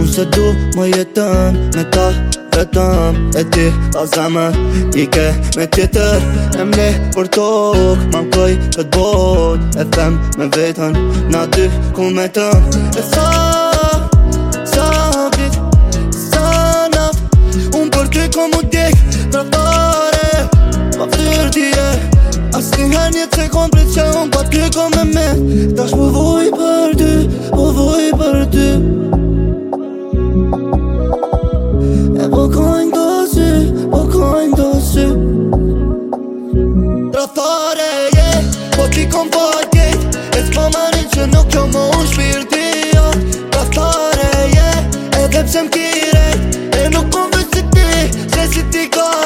Unë së du më jetëm me ta vetëm E ti a zemë i ke me tjetër E mle për tokë Ma më këj këtë botë E them me vetën Na dy ku me tëm E sa Sa dit Sa nat Unë për ty ku mu djek Pra pare Pa fyr dje Asin her një të sekund Pritë që unë pa ty ku me me Ta shpëvuj për Përkojnë po do zi, përkojnë po do zi Traftare po ti konë E s'pa më rinë që nuk jo më unë shpirë edhe pse E nuk konë vërgjit si ti, se si ti ka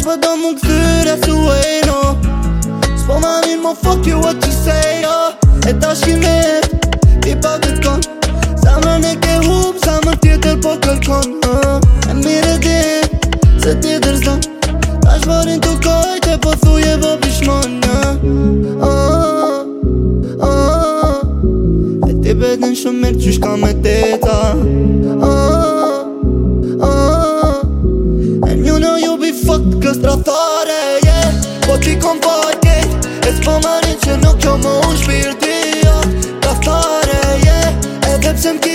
Tash për po do më këthyr e su e no S'po ma mi më fuck you what you say oh E tash ki mer, i pa kërkon Sa më në ke hub, sa më tjetër po kërkon no. E mire di, se ti dërzon Tash përin po të koj, te po thuje po bishmon no. oh, oh, oh, oh. E ti beden shumë mirë që shka me teta oh, oh. strafare yeah. Po ti kom parket E s'po marin që nuk jo më unë shpirti jo. Traftare yeah. E dhe pëse më